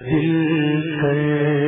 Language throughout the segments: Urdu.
دل کر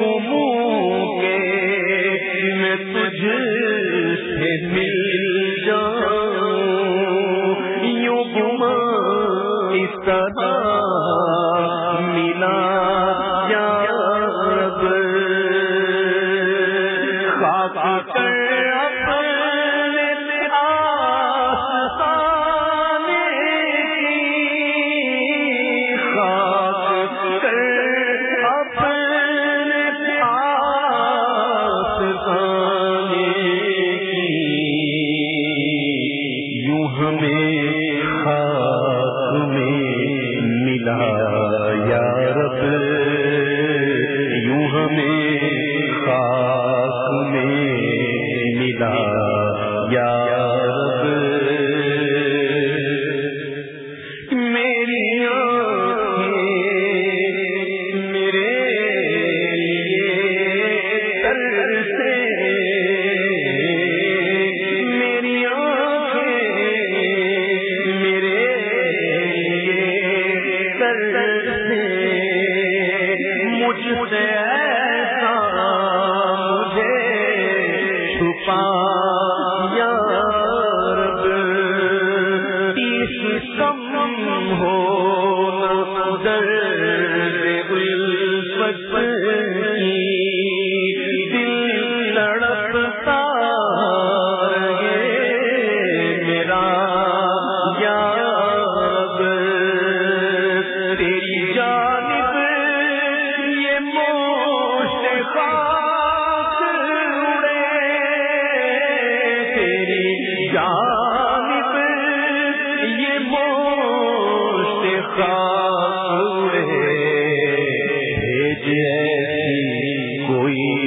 گموں کے میں تجھ سے مل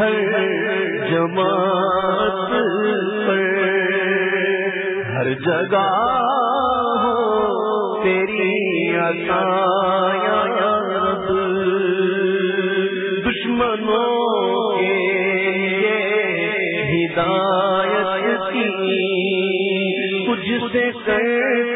ہر جماعت پر ہر جگہ ہو تیری عطا یا رب دشمنوں کے ہدایت کی۔ تجھ سے کر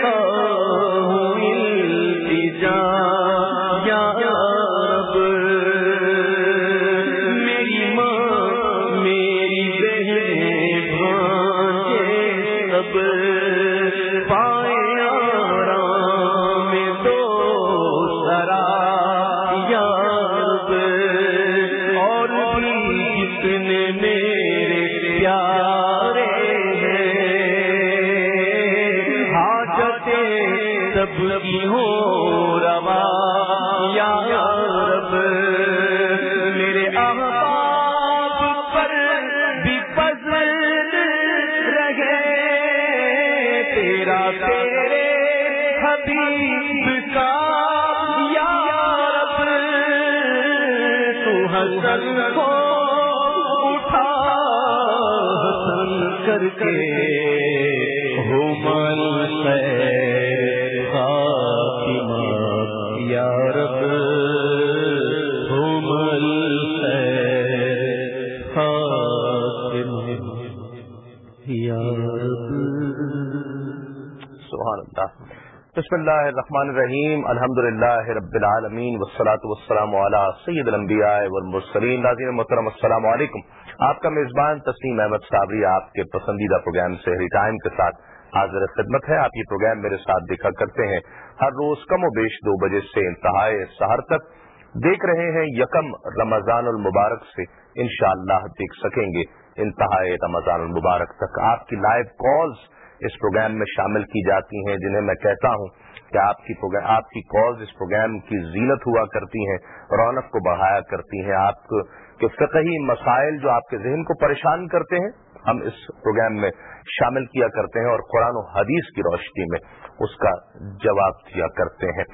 کر کے بسم اللہ الرحمن الرحیم الحمد للہ رب العالمین وسلاۃ وسلام علیہ سید المبیا والمرسلین. ناظرین محترم، السلام علیکم. آپ کا میزبان تسلیم احمد صابری آپ کے پسندیدہ پروگرام سحری ٹائم کے ساتھ حاضر خدمت ہے. آپ یہ پروگرام میرے ساتھ دیکھا کرتے ہیں. ہر روز کم و بیش دو بجے سے انتہائے سہر تک دیکھ رہے ہیں یکم رمضان المبارک سے انشاءاللہ اللہ دیکھ سکیں گے انتہائے رمضان المبارک تک. آپ کی لائیو کالز اس پروگرام میں شامل کی جاتی ہیں، جنہیں میں کہتا ہوں کہ آپ کی آپ کی کالز اس پروگرام کی زینت ہوا کرتی ہیں، رونق کو بڑھایا کرتی ہیں۔ آپ کے فقہی مسائل جو آپ کے ذہن کو پریشان کرتے ہیں، ہم اس پروگرام میں شامل کیا کرتے ہیں اور قرآن و حدیث کی روشنی میں اس کا جواب دیا کرتے ہیں۔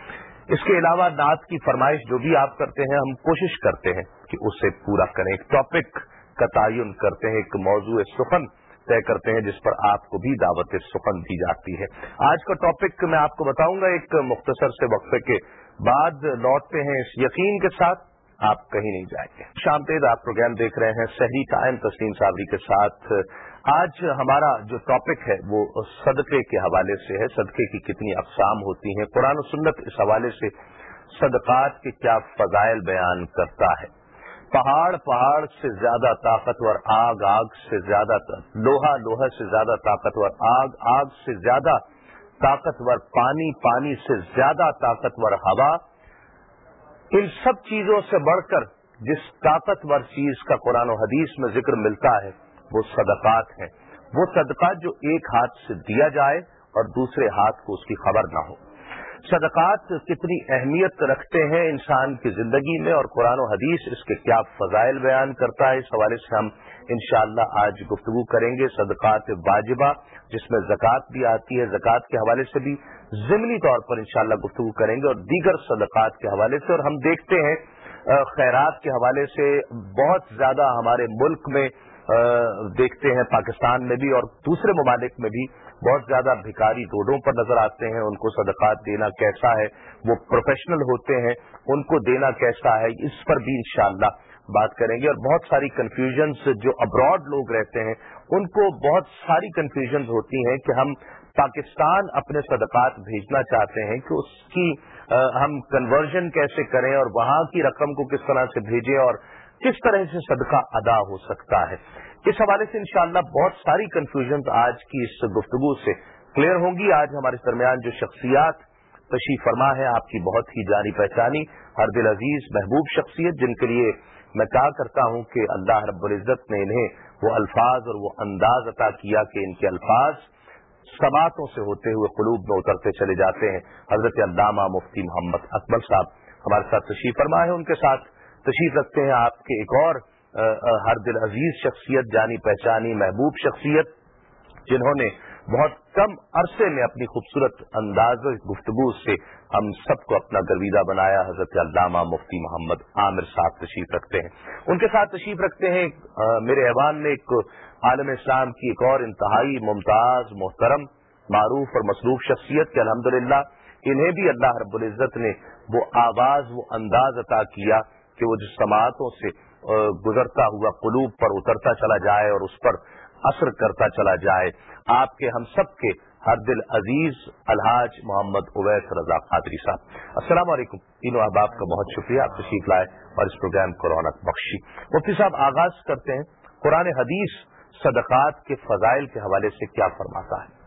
اس کے علاوہ نعت کی فرمائش جو بھی آپ کرتے ہیں، ہم کوشش کرتے ہیں کہ اسے پورا کریں۔ ایک ٹاپک کا تعین کرتے ہیں، ایک موضوع سخن طے کرتے ہیں جس پر آپ کو بھی دعوت سخن دی جاتی ہے۔ آج کا ٹاپک میں آپ کو بتاؤں گا، ایک مختصر سے وقفے کے بعد لوٹتے ہیں اس یقین کے ساتھ، آپ کہیں نہیں جائیں گے۔ شام تیز آپ پروگرام دیکھ رہے ہیں، صحیح ٹائم تسلیم صابری کے ساتھ۔ آج ہمارا جو ٹاپک ہے، وہ صدقے کے حوالے سے ہے۔ صدقے کی کتنی اقسام ہوتی ہیں۔ قرآن و سنت اس حوالے سے صدقات کے کیا فضائل بیان کرتا ہے۔ پہاڑ پہاڑ سے زیادہ طاقتور آگ آگ سے زیادہ لوہا لوہا سے زیادہ طاقتور آگ آگ سے زیادہ طاقتور پانی پانی سے زیادہ طاقتور ہوا۔ ان سب چیزوں سے بڑھ کر جس طاقتور چیز کا قرآن و حدیث میں ذکر ملتا ہے، وہ صدقات ہیں۔ وہ صدقات جو ایک ہاتھ سے دیا جائے اور دوسرے ہاتھ کو اس کی خبر نہ ہو۔ صدقات کتنی اہمیت رکھتے ہیں انسان کی زندگی میں اور قرآن و حدیث اس کے کیا فضائل بیان کرتا ہے؟ اس حوالے سے ہم انشاءاللہ آج گفتگو کریں گے صدقات واجبہ، جس میں زکوٰۃ بھی آتی ہے۔ زکوٰۃ کے حوالے سے بھی ضمنی طور پر انشاءاللہ گفتگو کریں گے اور دیگر صدقات کے حوالے سے۔ اور ہم دیکھتے ہیں خیرات کے حوالے سے بہت زیادہ ہمارے ملک میں دیکھتے ہیں پاکستان میں بھی اور دوسرے ممالک میں بھی بہت زیادہ بھکاری روڈوں پر نظر آتے ہیں، ان کو صدقات دینا کیسا ہے، وہ پروفیشنل ہوتے ہیں، ان کو دینا کیسا ہے، اس پر بھی انشاءاللہ بات کریں گے اور بہت ساری کنفیوژنس جو ابراڈ لوگ رہتے ہیں، ان کو بہت ساری کنفیوژنز ہوتی ہیں کہ ہم پاکستان اپنے صدقات بھیجنا چاہتے ہیں کہ اس کی ہم کنورژن کیسے کریں اور وہاں کی رقم کو کس طرح سے بھیجیں اور کس طرح سے صدقہ ادا ہو سکتا ہے؟ اس حوالے سے انشاءاللہ بہت ساری کنفیوژنز آج کی اس گفتگو سے کلیئر ہوں گی۔ آج ہمارے درمیان جو شخصیات تشریف فرما ہے، آپ کی بہت ہی جانی پہچانی ہر دل عزیز محبوب شخصیت، جن کے لیے میں کہا کرتا ہوں کہ اللہ رب العزت نے انہیں وہ الفاظ اور وہ انداز عطا کیا کہ ان کے الفاظ سماعتوں سے ہوتے ہوئے قلوب میں اترتے چلے جاتے ہیں۔ حضرت علامہ مفتی محمد اکبر صاحب ہمارے ساتھ تشریف فرما ہے، ان کے ساتھ تشریف رکھتے ہیں آپ کے ایک اور ہر دل عزیز شخصیت، جانی پہچانی محبوب شخصیت، جنہوں نے بہت کم عرصے میں اپنی خوبصورت انداز گفتگو سے ہم سب کو اپنا گرویدہ بنایا، حضرت علامہ مفتی محمد عامر صاحب تشریف رکھتے ہیں۔ ان کے ساتھ تشریف رکھتے ہیں میرے ایوان میں ایک عالم اسلام کی ایک اور انتہائی ممتاز، محترم، معروف اور مصروف شخصیت کے الحمد انہیں بھی اللہ رب العزت نے وہ آواز، وہ انداز عطا کیا کہ وہ جس سماعتوں سے گزرتا ہوا قلوب پر اترتا چلا جائے اور اس پر اثر کرتا چلا جائے۔ آپ کے، ہم سب کے ہر دل عزیز الحاج محمد اویس رضا قادری صاحب۔ السلام علیکم۔ تینوں احباب کا بہت شکریہ۔ آپ تشریف لائے اور اس پروگرام کو رونق بخشی۔ مفتی صاحب، آغاز کرتے ہیں۔ قرآن حدیث صدقات کے فضائل کے حوالے سے کیا فرماتا ہے؟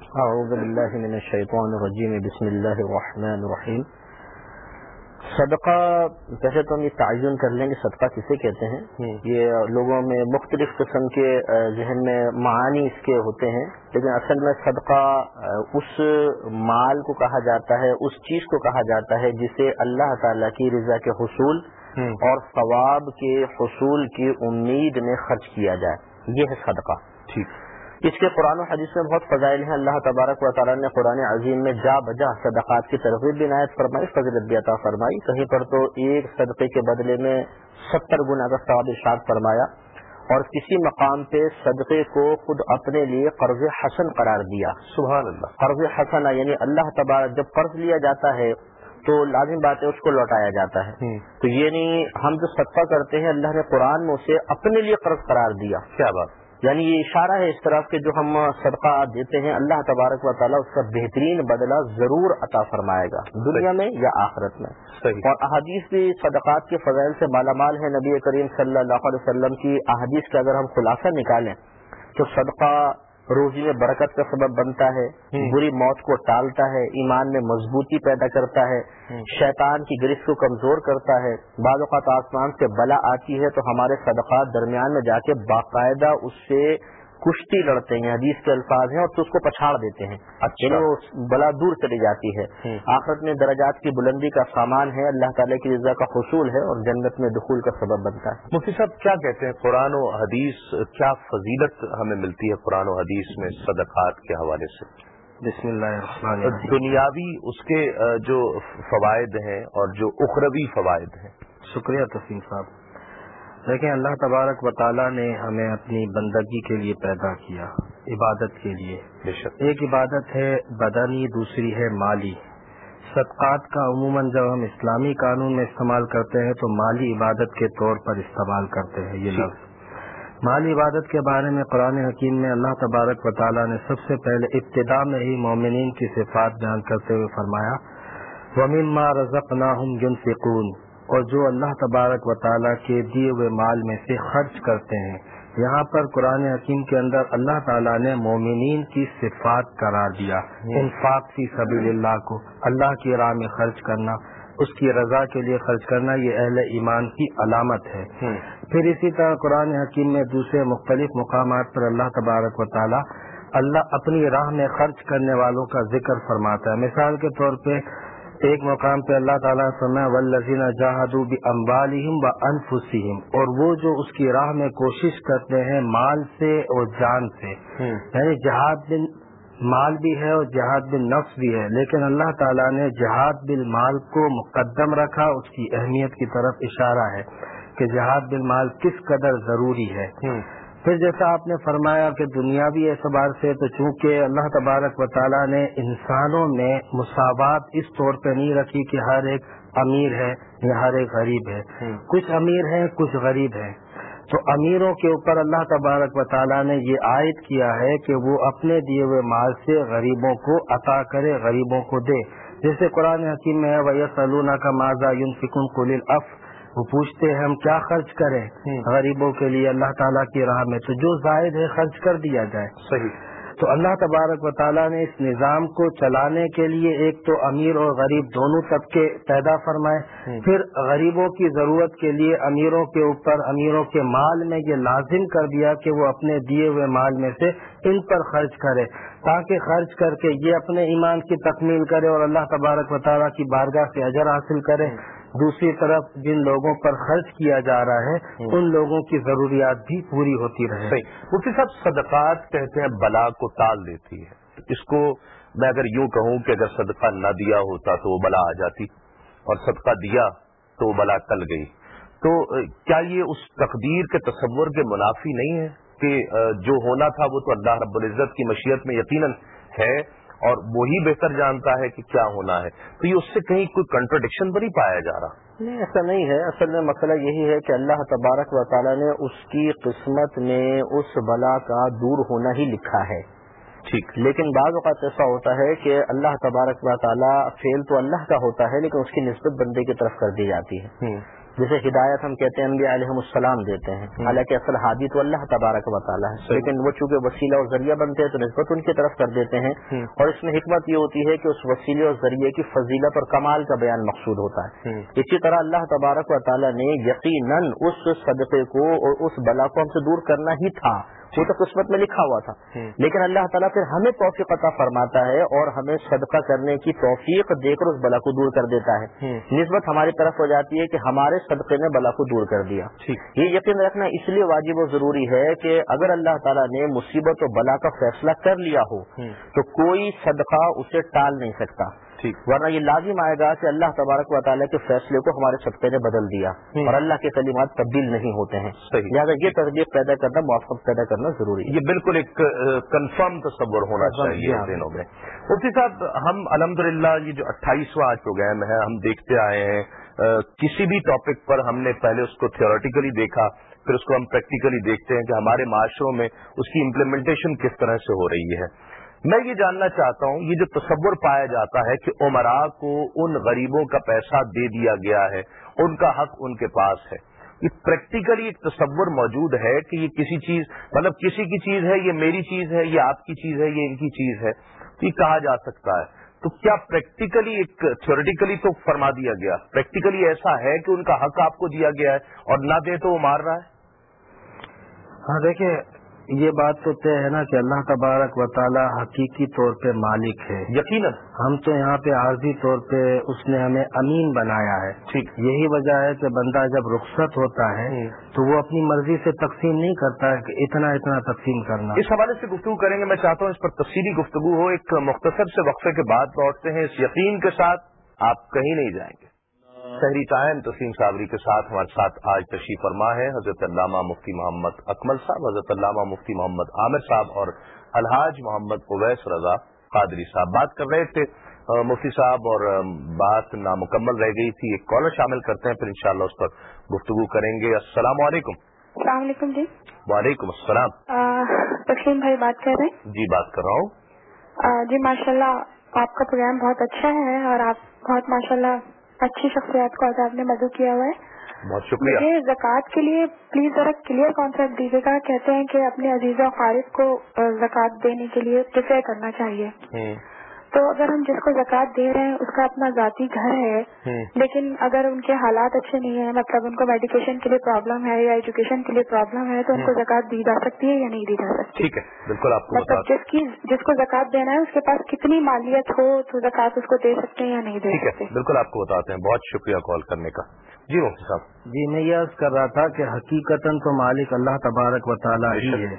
اعوذ باللہ من الشیطان الرجیم۔ بسم اللہ الرحمن الرحیم۔ صدقہ جیسے تو ہم یہ تعین کر لیں گے صدقہ کسے کہتے ہیں؟ یہ لوگوں میں مختلف قسم کے ذہن میں معانی اس کے ہوتے ہیں۔ لیکن اصل میں صدقہ اس مال کو کہا جاتا ہے اس چیز کو کہا جاتا ہے جسے اللہ تعالی کی رضا کے حصول اور ثواب کے حصول کی امید میں خرچ کیا جائے۔ یہ ہے صدقہ۔ ٹھیک۔ اس کے قرآن و حدیث میں بہت فضائل ہیں۔ اللہ تبارک و تعالیٰ نے قرآن عظیم میں جا بجا صدقات کی ترغیب بھی عنایت فرمائی فضرت بھی عطا فرمائی۔ کہیں پر تو ایک صدقے کے بدلے میں ستر گنا کا ثواب ارشاد فرمایا اور کسی مقام پہ صدقے کو خود اپنے لیے قرض حسن قرار دیا۔ سبحان اللہ۔ قرض حسن یعنی اللہ تبارک جب قرض لیا جاتا ہے تو لازم بات ہے اس کو لوٹایا جاتا ہے۔ تو یعنی ہم جو صدقہ کرتے ہیں اللہ نے قرآن میں اسے اپنے لیے قرض قرار دیا۔ کیا بات۔ یعنی یہ اشارہ ہے اس طرح کے جو ہم صدقہ دیتے ہیں اللہ تبارک و تعالیٰ اس کا بہترین بدلہ ضرور عطا فرمائے گا دنیا میں یا آخرت میں۔ صحیح. اور احادیث بھی صدقات کے فضائل سے مالا مال ہے نبی کریم صلی اللہ علیہ وسلم کی احادیث کا اگر ہم خلاصہ نکالیں تو صدقہ روزی میں برکت کا سبب بنتا ہے بری موت کو ٹالتا ہے ایمان میں مضبوطی پیدا کرتا ہے شیطان کی گرفت کو کمزور کرتا ہے۔ بعض اوقات آسمان سے بلا آتی ہے تو ہمارے صدقات درمیان میں جا کے باقاعدہ اس سے کشتی لڑتے ہیں حدیث کے الفاظ ہیں اور تو اس کو پچھاڑ دیتے ہیں۔ اچھا۔ یعنی وہ بلا دور چلی جاتی ہے۔ آخرت میں درجات کی بلندی کا سامان ہے اللہ تعالیٰ کی رضا کا حصول ہے اور جنت میں دخول کا سبب بنتا ہے۔ مفتی صاحب کیا کہتے ہیں؟ قرآن و حدیث کیا فضیلت ہمیں ملتی ہے قرآن و حدیث میں صدقات کے حوالے سے؟ بسم اللہ دنیاوی اس کے جو فوائد ہیں اور جو اخروی فوائد ہیں۔ شکریہ تسیم صاحب۔ لیکن اللہ تبارک و تعالیٰ نے ہمیں اپنی بندگی کے لیے پیدا کیا عبادت کے لیے۔ ایک عبادت ہے بدنی دوسری ہے مالی۔ صدقات کا عموماً جب ہم اسلامی قانون میں استعمال کرتے ہیں تو مالی عبادت کے طور پر استعمال کرتے ہیں یہ لفظ۔ مالی عبادت کے بارے میں قرآن حکیم میں اللہ تبارک و تعالیٰ نے سب سے پہلے ابتدا میں ہی مومنین کی صفات بیان کرتے ہوئے فرمایا ومن رزق نہ ہوں اور جو اللہ تبارک و تعالیٰ کے دیے ہوئے مال میں سے خرچ کرتے ہیں۔ یہاں پر قرآن حکیم کے اندر اللہ تعالیٰ نے مومنین کی صفات قرار دیا۔ انفاق فی سبیل اللہ کو، اللہ کی راہ میں خرچ کرنا، اس کی رضا کے لیے خرچ کرنا، یہ اہل ایمان کی علامت ہے۔ پھر اسی طرح قرآن حکیم میں دوسرے مختلف مقامات پر اللہ تبارک و تعالیٰ اللہ اپنی راہ میں خرچ کرنے والوں کا ذکر فرماتا ہے۔ مثال کے طور پہ ایک مقام پہ اللہ تعالیٰ سمے ولزین جہادو بھی امبالم و انفسیم اور وہ جو اس کی راہ میں کوشش کرتے ہیں مال سے اور جان سے۔ یعنی جہاد بن مال بھی ہے اور جہاد بن نفس بھی ہے لیکن اللہ تعالیٰ نے جہاد بل مال کو مقدم رکھا اس کی اہمیت کی طرف اشارہ ہے کہ جہاد بالمال کس قدر ضروری ہے۔ پھر جیسا آپ نے فرمایا کہ دنیاوی اعتبار سے تو چونکہ اللہ تبارک و تعالیٰ نے انسانوں میں مساوات اس طور پہ نہیں رکھی کہ ہر ایک امیر ہے یا ہر ایک غریب ہے۔ کچھ امیر ہیں کچھ غریب ہیں۔ تو امیروں کے اوپر اللہ تبارک و تعالیٰ نے یہ عائد کیا ہے کہ وہ اپنے دیے ہوئے مال سے غریبوں کو عطا کرے غریبوں کو دے۔ جیسے قرآن حکیم میں ویس سلونا کا ماضا یون فکن اف وہ پوچھتے ہیں ہم کیا خرچ کریں؟ غریبوں کے لیے اللہ تعالیٰ کی راہ میں تو جو زائد ہے خرچ کر دیا جائے۔ صحیح۔ تو اللہ تبارک و تعالیٰ نے اس نظام کو چلانے کے لیے ایک تو امیر اور غریب دونوں طبقے پیدا فرمائے۔ پھر غریبوں کی ضرورت کے لیے امیروں کے اوپر امیروں کے مال میں یہ لازم کر دیا کہ وہ اپنے دیے ہوئے مال میں سے ان پر خرچ کرے۔ تاکہ خرچ کر کے یہ اپنے ایمان کی تکمیل کرے اور اللہ تبارک و تعالیٰ کی بارگاہ سے اجر حاصل کرے۔ دوسری طرف جن لوگوں پر خرچ کیا جا رہا ہے ان لوگوں کی ضروریات بھی پوری ہوتی رہے مفتی صاحب صدقات کہتے ہیں بلا کو ٹال دیتی ہے۔ اس کو میں اگر یوں کہوں کہ اگر صدقہ نہ دیا ہوتا تو وہ بلا آ جاتی اور صدقہ دیا تو وہ بلا ٹل گئی۔ تو کیا یہ اس تقدیر کے تصور کے منافی نہیں ہے کہ جو ہونا تھا وہ تو اللہ رب العزت کی مشیت میں یقیناً ہے اور وہی بہتر جانتا ہے کہ کیا ہونا ہے۔ تو یہ اس سے کہیں کوئی کنٹروڈکشن تو نہیں پایا جا رہا۔ نہیں ایسا نہیں ہے۔ اصل میں مسئلہ یہی ہے کہ اللہ تبارک و تعالیٰ نے اس کی قسمت میں اس بلا کا دور ہونا ہی لکھا ہے۔ ٹھیک۔ لیکن بعض اوقات ایسا ہوتا ہے کہ اللہ تبارک و تعالیٰ فیل تو اللہ کا ہوتا ہے لیکن اس کی نسبت بندے کی طرف کر دی جاتی ہے۔ جیسے ہدایت ہم کہتے ہیں انبیاء علیہ السلام دیتے ہیں۔ حالانکہ اصل حادی تو اللہ تبارک و تعالیٰ ہے لیکن وہ چونکہ وسیلہ اور ذریعہ بنتے ہیں تو نسبت ان کی طرف کر دیتے ہیں۔ اور اس میں حکمت یہ ہوتی ہے کہ اس وسیلے اور ذریعے کی فضیلت اور کمال کا بیان مقصود ہوتا ہے۔ اسی طرح اللہ تبارک و تعالیٰ نے یقیناً اس صدقے کو اور اس بلا کو ہم سے دور کرنا ہی تھا۔ وہ تو قسمت میں لکھا ہوا تھا۔ لیکن اللہ تعالیٰ پھر ہمیں توفیق عطا فرماتا ہے اور ہمیں صدقہ کرنے کی توفیق دے کر اس بلا کو دور کر دیتا ہے۔ نسبت ہماری طرف ہو جاتی ہے کہ ہمارے صدقے نے بلا کو دور کر دیا۔ یہ یقین رکھنا اس لیے واجب و ضروری ہے کہ اگر اللہ تعالیٰ نے مصیبت و بلا کا فیصلہ کر لیا ہو تو کوئی صدقہ اسے ٹال نہیں سکتا۔ ورنہ یہ لازم آئے گا کہ اللہ تبارک و تعالیٰ کے فیصلے کو ہمارے صدقے نے بدل دیا اور اللہ کے کلمات تبدیل نہیں ہوتے ہیں۔ لہٰذا یہ تربیت پیدا کرنا موافق پیدا کرنا ضروری ہے۔ یہ بالکل ایک کنفرم تصور ہونا چاہیے دنوں میں۔ مفتی صاحب ہم الحمد یہ جو اٹھائیسواں پروگرام ہے ہم دیکھتے آئے ہیں۔ کسی بھی ٹاپک پر ہم نے پہلے اس کو تھیوریٹیکلی دیکھا پھر اس کو ہم پریکٹیکلی دیکھتے ہیں کہ ہمارے معاشروں میں اس کی امپلیمنٹیشن کس طرح سے ہو رہی ہے۔ میں یہ جاننا چاہتا ہوں، یہ جو تصور پایا جاتا ہے کہ عمرا کو ان غریبوں کا پیسہ دے دیا گیا ہے، ان کا حق ان کے پاس ہے۔ یہ پریکٹیکلی ایک تصور موجود ہے کہ یہ کسی چیز مطلب کسی کی چیز ہے، یہ میری چیز ہے، یہ آپ کی چیز ہے، یہ ان کی چیز ہے۔ تو یہ کہا جا سکتا ہے۔ تو کیا پریکٹیکلی ایک تھیوریٹیکلی تو فرما دیا گیا؟ پریکٹیکلی ایسا ہے کہ ان کا حق آپ کو دیا گیا ہے اور نہ دے تو وہ مار رہا ہے؟ ہاں دیکھیں یہ بات تو طے ہے نا کہ اللہ تبارک و تعالی حقیقی طور پہ مالک ہے۔ یقیناً۔ ہم تو یہاں پہ عارضی طور پہ اس نے ہمیں امین بنایا ہے۔ ٹھیک۔ یہی وجہ ہے کہ بندہ جب رخصت ہوتا ہے تو وہ اپنی مرضی سے تقسیم نہیں کرتا ہے کہ اتنا اتنا تقسیم کرنا۔ اس حوالے سے گفتگو کریں گے میں چاہتا ہوں اس پر تفصیلی گفتگو ہو ایک مختصر سے وقفے کے بعد لوٹتے ہیں۔ اس یقین کے ساتھ آپ کہیں نہیں جائیں گے۔ شہری ٹائم تسلیم صابری کے ساتھ ہمارے ساتھ آج تشریف فرما ہے حضرت علامہ مفتی محمد اکمل صاحب حضرت علامہ مفتی محمد عامر صاحب اور الحاج محمد اویس رضا قادری صاحب۔ بات کر رہے تھے مفتی صاحب اور بات نامکمل رہ گئی تھی ایک کالر شامل کرتے ہیں پھر انشاءاللہ اس پر گفتگو کریں گے۔ السلام علیکم۔ السلام علیکم جی۔ وعلیکم السلام۔ تسلیم بھائی بات کر رہے ہیں؟ جی بات کر رہا ہوں۔ جی ماشاء اللہ آپ کا پروگرام بہت اچھا ہے اور آپ بہت ماشاء اللہ اچھی شخصیات کو آج آپ نے مدعو کیا ہوا ہے۔ بہت شکریہ۔ مجھے زکوٰۃ کے لیے پلیز ذرا کلیئر کانسیپٹ دیجیے گا۔ کہتے ہیں کہ اپنے عزیز و خارف کو زکوٰۃ دینے کے لیے پریفر کرنا چاہیے۔ تو اگر ہم جس کو زکوٰۃ دے رہے ہیں اس کا اپنا ذاتی گھر ہے لیکن اگر ان کے حالات اچھے نہیں ہیں مطلب ان کو میڈیکیشن کے لیے پرابلم ہے یا ایجوکیشن کے لیے پرابلم ہے تو ان کو زکوٰۃ دی جا سکتی ہے یا نہیں دی جا سکتی؟ ٹھیک ہے بالکل آپ مطلب جس کی جس کو زکوٰۃ دینا ہے اس کے پاس کتنی مالیت ہو تو زکوٰۃ اس کو دے سکتے ہیں یا نہیں دے سکتے؟ بالکل آپ کو بتاتے ہیں۔ بہت شکریہ کال کرنے کا۔ جی مفتی صاحب۔ جی میں یہ عرض کر رہا تھا کہ حقیقت تو مالک اللہ تبارک و تعالیٰ ہی ہے۔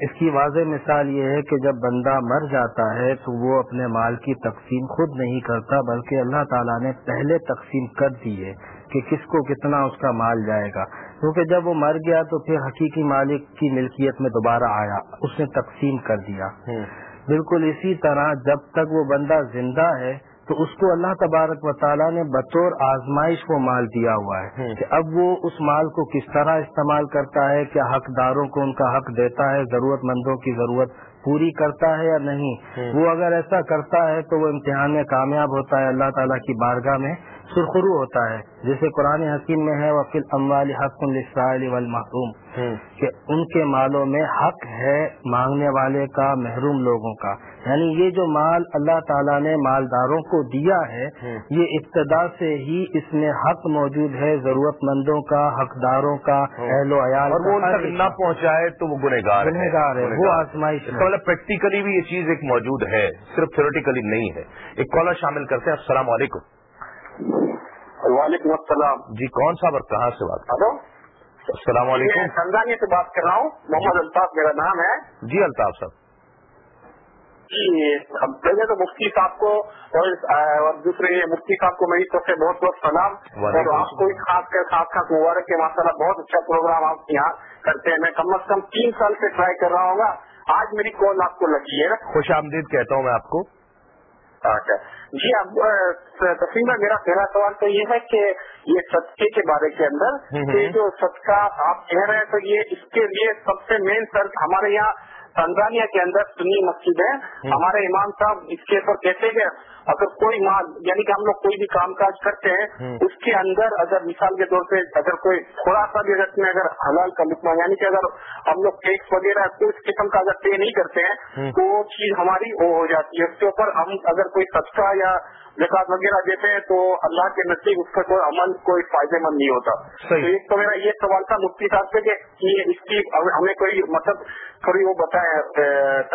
اس کی واضح مثال یہ ہے کہ جب بندہ مر جاتا ہے تو وہ اپنے مال کی تقسیم خود نہیں کرتا بلکہ اللہ تعالیٰ نے پہلے تقسیم کر دی ہے کہ کس کو کتنا اس کا مال جائے گا۔ کیونکہ جب وہ مر گیا تو پھر حقیقی مالک کی ملکیت میں دوبارہ آیا اس نے تقسیم کر دیا۔ بالکل اسی طرح جب تک وہ بندہ زندہ ہے تو اس کو اللہ تبارک و تعالیٰ نے بطور آزمائش کو مال دیا ہوا ہے کہ اب وہ اس مال کو کس طرح استعمال کرتا ہے کیا حقداروں کو ان کا حق دیتا ہے ضرورت مندوں کی ضرورت پوری کرتا ہے یا نہیں؟ وہ اگر ایسا کرتا ہے تو وہ امتحان میں کامیاب ہوتا ہے اللہ تعالیٰ کی بارگاہ میں۔ سرخرو ہوتا ہے جیسے قرآن حکیم میں ہے وکیل اموال حق السائل والمحروم۔ کہ ان کے مالوں میں حق ہے مانگنے والے کا محروم لوگوں کا۔ یعنی یہ جو مال اللہ تعالیٰ نے مالداروں کو دیا ہے یہ ابتدا سے ہی اس میں حق موجود ہے ضرورت مندوں کا حقداروں کا اہل و عیال اور وہ نہ پہنچائے تو وہ گنہگار گنہگار ہے وہ آزمائش مطلب پریکٹیکلی بھی یہ چیز ایک موجود ہے صرف تھیوریٹیکلی نہیں ہے۔ ایک کالر شامل کرتے ہیں السلام علیکم۔ وعلیکم السلام. جی کون صاحب اور کہاں سے بات ہلو؟ السلام علیکم. تنزانیہ سے بات کر رہا ہوں. محمد الطاف میرا نام ہے. جی الطاف صاحب. جی پہلے تو مفتی صاحب کو اور دوسرے مفتی صاحب کو میری طرف سے بہت بہت سلام. اور آپ کو خاص کر خاص خاص مبارک کے ماشاء اللہ بہت اچھا پروگرام آپ یہاں کرتے ہیں. میں کم از کم تین سال سے ٹرائی کر رہا ہوں گا. آج میری کال آپ کو لگی ہے. خوش آمدید کہتا ہوں میں آپ کو. جی اب تسلیم میرا پہلا سوال تو یہ ہے کہ یہ صدقے کے بارے کے اندر کہ جو صدقہ آپ کہہ رہے ہیں تو یہ اس کے لیے سب سے مین سر ہمارے یہاں تنزانیہ کے اندر سنی مسجد ہے۔ ہمارے امام صاحب اس کے اوپر کہتے ہیں اگر کوئی مال یعنی کہ ہم لوگ کوئی بھی کام کاج کرتے ہیں اس کے اندر اگر مثال کے طور پہ اگر کوئی تھوڑا سا بھی اگر میں اگر حلال کا لکھنا یعنی کہ اگر ہم لوگ ٹیکس وغیرہ اس قسم کا اگر پے نہیں کرتے ہیں تو وہ چیز ہماری وہ ہو جاتی ہے۔ اس کے اوپر ہم اگر کوئی صدقہ یا زکات وغیرہ دیتے ہیں تو اللہ کے نزدیک اس کا کوئی عمل کوئی فائدے مند نہیں ہوتا۔ تو ایک تو میرا یہ سوال تھا مفتی صاحب سے کہ اس کی ہمیں کوئی مطلب تھوڑی وہ بتائیں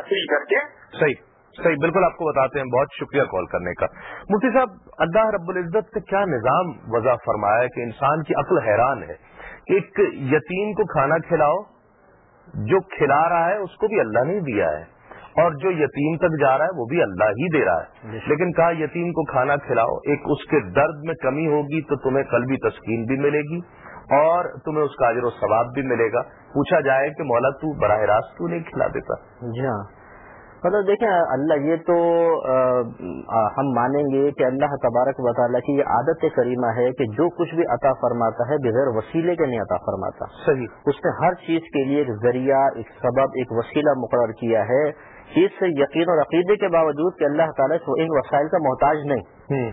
تفریح کر کے۔ صحیح۔ صحیح بالکل آپ کو بتاتے ہیں بہت شکریہ کال کرنے کا۔ مفتی صاحب اللہ رب العزت کا کیا نظام وضع فرمایا ہے کہ انسان کی عقل حیران ہے ایک یتیم کو کھانا کھلاؤ جو کھلا رہا ہے اس کو بھی اللہ نے دیا ہے۔ اور جو یتیم تک جا رہا ہے وہ بھی اللہ ہی دے رہا ہے۔ لیکن کہا یتیم کو کھانا کھلاؤ ایک اس کے درد میں کمی ہوگی تو تمہیں کل بھی تسکین بھی ملے گی اور تمہیں اس کا اجر و ثواب بھی ملے گا۔ پوچھا جائے کہ مولا تو براہ راست کیوں نہیں کھلا دیتا؟ جی ہاں۔ مطلب دیکھیں اللہ یہ تو ہم مانیں گے کہ اللہ تبارک و تعالیٰ کی یہ عادت کریمہ ہے کہ جو کچھ بھی عطا فرماتا ہے بغیر وسیلے کے نہیں عطا فرماتا۔ صحیح۔ اس نے ہر چیز کے لیے ایک ذریعہ ایک سبب ایک وسیلہ مقرر کیا ہے۔ اس یقین اور عقیدے کے باوجود کہ اللہ تعالیٰ ان وسائل کا محتاج نہیں۔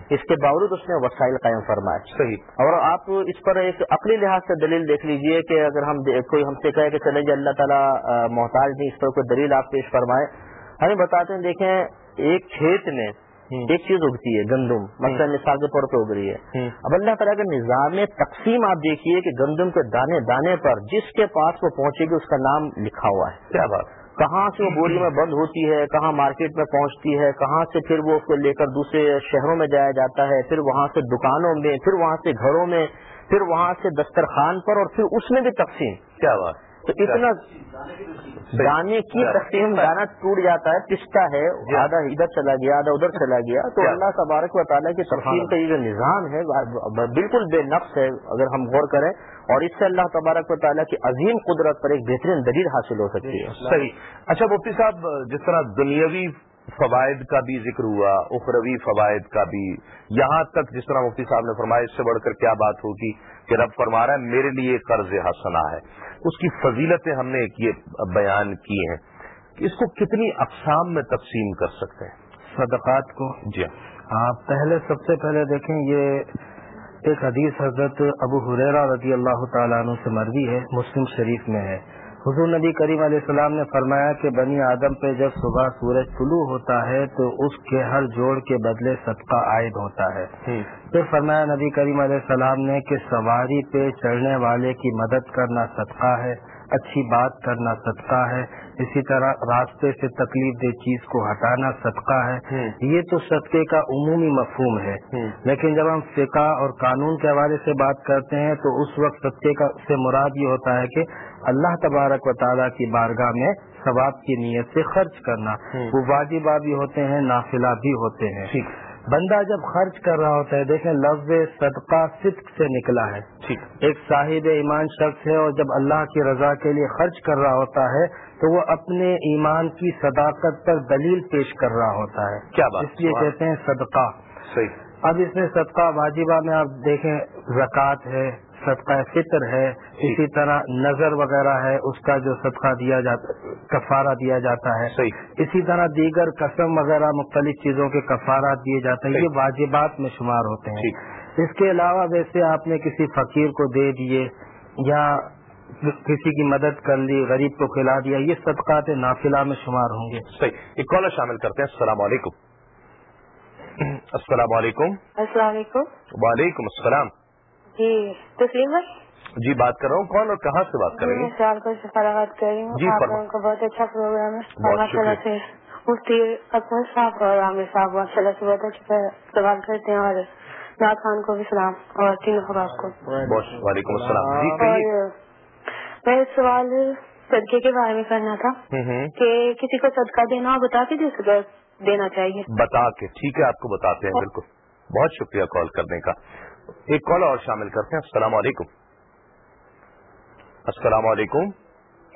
اس کے باوجود اس نے وسائل قائم فرمائے۔ صحیح۔ اور آپ اس پر ایک عقلی لحاظ سے دلیل دیکھ لیجیے کہ اگر ہم کوئی ہم سے کہے کہ چلیں جی اللہ تعالیٰ محتاج نہیں اس پر کوئی دلیل آپ پیش فرمائے ہمیں بتاتے ہیں دیکھیں ایک کھیت میں ایک چیز اگتی ہے گندم مثلا مثال کے طور پہ اگ رہی ہے۔ اب اللہ تعالیٰ کے نظام میں تقسیم آپ دیکھیے کہ گندم کے دانے دانے پر جس کے پاس وہ پہنچے گی اس کا نام لکھا ہوا ہے۔ کیا بات۔ کہاں سے وہ بوری میں بند ہوتی ہے کہاں مارکیٹ میں پہنچتی ہے کہاں سے پھر وہ اس کو لے کر دوسرے شہروں میں جایا جاتا ہے پھر وہاں سے دکانوں میں پھر وہاں سے گھروں میں پھر وہاں سے دسترخوان پر اور پھر اس میں بھی تقسیم۔ کیا بات۔ تو اتنا دانے کی تقسیم دانا ٹوٹ جاتا ہے پستا ہے آدھا ادھر چلا گیا آدھا ادھر چلا گیا تو اللہ تبارک و تعالیٰ کی تقسیم کا یہ جو نظام ہے بالکل بے نقص ہے اگر ہم غور کریں اور اس سے اللہ تبارک و تعالیٰ کی عظیم قدرت پر ایک بہترین دلیل حاصل ہو سکتی ہے۔ صحیح. اچھا مفتی صاحب جس طرح دنیاوی فوائد کا بھی ذکر ہوا اخروی فوائد کا بھی۔ یہاں تک جس طرح مفتی صاحب نے فرمایا اس سے بڑھ کر کیا بات ہوگی کہ رب فرما رہا ہے میرے لیے قرض حسنا ہے۔ اس کی فضیلتیں ہم نے یہ بیان کی ہیں کہ اس کو کتنی اقسام میں تقسیم کر سکتے ہیں۔ صدقات کو؟ جی۔ ہاں پہلے سب سے پہلے دیکھیں یہ ایک حدیث حضرت ابو حریرا رضی اللہ تعالیٰ عنہ سے مروی ہے مسلم شریف میں ہے۔ حضور نبی کریم علیہ السلام نے فرمایا کہ بنی آدم پہ جب صبح سورج طلوع ہوتا ہے تو اس کے ہر جوڑ کے بدلے صدقہ عائد ہوتا ہے۔ پھر فرمایا نبی کریم علیہ السلام نے کہ سواری پہ چڑھنے والے کی مدد کرنا صدقہ ہے۔ اچھی بات کرنا صدقہ ہے۔ اسی طرح راستے سے تکلیف دہ چیز کو ہٹانا صدقہ ہے۔ یہ تو صدقے کا عمومی مفہوم ہے۔ لیکن جب ہم فقہ اور قانون کے حوالے سے بات کرتے ہیں تو اس وقت صدقے کا سے مراد یہ ہوتا ہے کہ اللہ تبارک و تعالیٰ کی بارگاہ میں ثواب کی نیت سے خرچ کرنا۔ وہ واجبہ بھی ہوتے ہیں نافلہ بھی ہوتے ہیں۔ بندہ جب خرچ کر رہا ہوتا ہے دیکھیں لفظ صدقہ صدق سے نکلا ہے۔ ایک صاحب ایمان شخص ہے اور جب اللہ کی رضا کے لیے خرچ کر رہا ہوتا ہے تو وہ اپنے ایمان کی صداقت پر دلیل پیش کر رہا ہوتا ہے۔ کیا بات؟ اس لیے کہتے ہیں صدقہ۔ صحیح۔ اب اس میں صدقہ واجبہ میں آپ دیکھیں زکوٰۃ ہے صدقہ فطر ہے اسی طرح نظر وغیرہ ہے اس کا جو صدقہ دیا جاتا کفارہ دیا جاتا ہے۔ اسی طرح دیگر قسم وغیرہ مختلف چیزوں کے کفارات دیے جاتے ہیں یہ واجبات میں شمار ہوتے ہیں۔ اس کے علاوہ ویسے آپ نے کسی فقیر کو دے دیے یا کسی کی مدد کر لی غریب کو کھلا دیا یہ صدقات نافلہ میں شمار ہوں گے۔ صحیح۔ ایک کالر شامل کرتے ہیں۔ السلام علیکم۔ السلام علیکم۔ السلام علیکم۔ وعلیکم السلام۔ جی تسلیم بھائی جی بات کر رہا ہوں کون اور کہاں سے بات کر رہی ہوں کو بات کر رہی ہوں جی کا بہت اچھا پروگرام ہے۔ ماشاء سے مفتی اکبر صاحب اور عامر صاحب ماشاء اللہ سے بہت اچھا سوال کرتے ہیں اور ناد خان کو بھی سلام اور تین خباب کو۔ وعلیکم السلام۔ جی میں سوال صدقے کے بارے میں کرنا تھا کہ کسی کو صدقہ دینا بتا کے دینا چاہیے۔ بتا کے ٹھیک ہے آپ کو بتاتے ہیں بالکل۔ بہت شکریہ کال کرنے کا۔ ایک کال اور شامل کرتے ہیں۔ السلام علیکم۔ السلام علیکم۔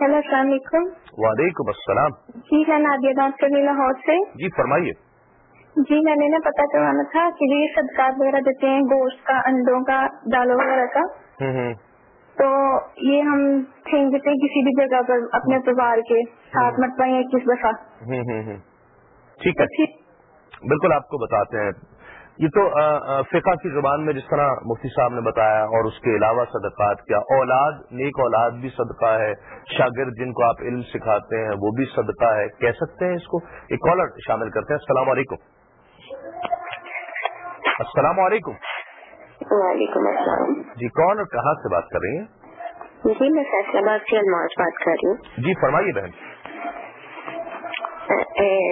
ہیلو السلام علیکم۔ وعلیکم السلام۔ جی میں نادیہ کر رہی لاہور سے۔ جی فرمائیے۔ جی میں نے نا پتا کروانا تھا کہ یہ صدقات وغیرہ دیتے ہیں گوشت کا انڈوں کا دالوں وغیرہ کا۔ تو یہ ہم پھینک دیتے ہیں کسی بھی جگہ پر اپنے پریوار کے ساتھ مت پائیں اکیس بسا ٹھیک ہے۔ بالکل آپ کو بتاتے ہیں۔ یہ تو فقہ کی زبان میں جس طرح مفتی صاحب نے بتایا اور اس کے علاوہ صدقات کیا اولاد نیک اولاد بھی صدقہ ہے شاگرد جن کو آپ علم سکھاتے ہیں وہ بھی صدقہ ہے کہہ سکتے ہیں اس کو؟ ایک کالر شامل کرتے ہیں السلام علیکم۔ السلام علیکم۔ وعلیکم السلام۔ جی کون اور کہاں سے بات کر رہی ہیں؟ جی میں فیصلہ آباد سے الماج بات کر رہی ہوں۔ جی فرمائیے بہن۔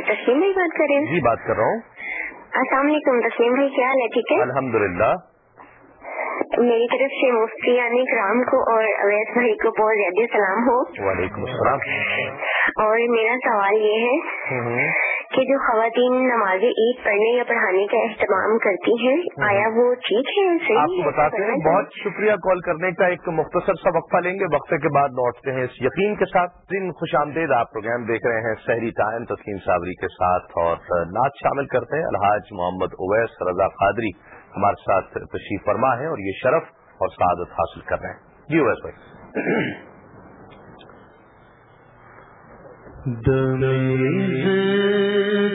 تسلیم بات کر رہے ہیں جی بات کر رہا ہوں۔ السلام علیکم تسلیم بھائی کیا حال ہے؟ ٹھیک ہے؟ الحمد للہ میری طرف سے مفتی یعنی کرام کو اور اویس بھائی کو بہت زیادہ سلام ہو۔ وعلیکم السلام۔ اور میرا سوال یہ ہے کہ جو خواتین نماز عید پڑھنے یا پڑھانے کا اہتمام کرتی ہیں آیا وہ ٹھیک ہے؟ آپ کو بتاتے ہیں بہت شکریہ کال کرنے کا۔ ایک مختصر سا وقفہ لیں گے وقفے کے بعد لوٹتے ہیں۔ اس یقین کے ساتھ دن خوش آمدید آپ پروگرام دیکھ رہے ہیں شہری ٹائم تسلیم صابری کے ساتھ۔ اور نعت شامل کرتے ہیں الحاظ محمد اویس رضا قادری ہمارے ساتھ تشریف فرما ہے اور یہ شرف اور سعادت حاصل کر رہے ہیں۔ جی اویس بھائی۔ دمیز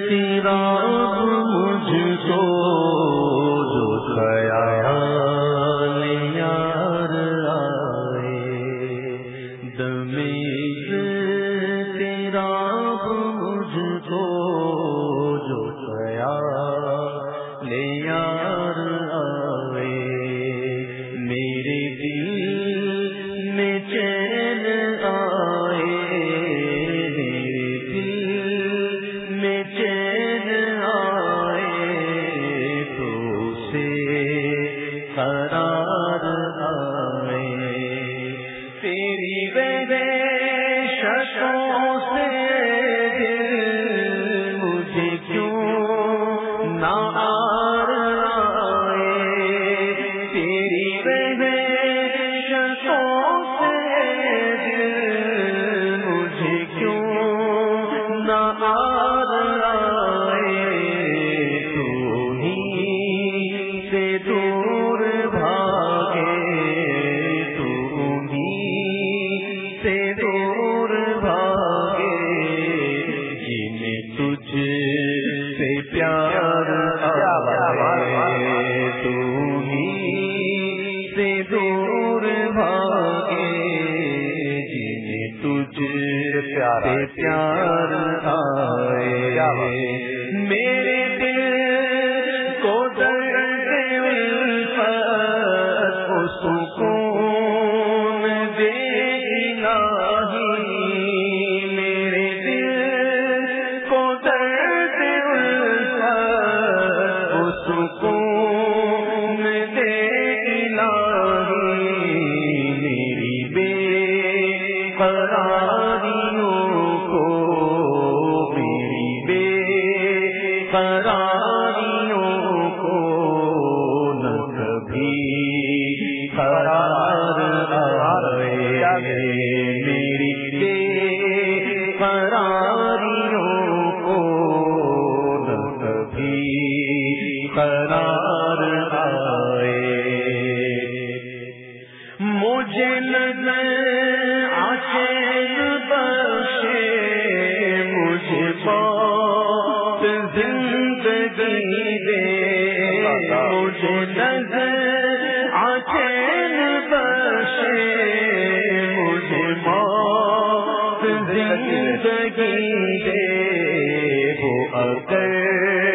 تیرا حبیب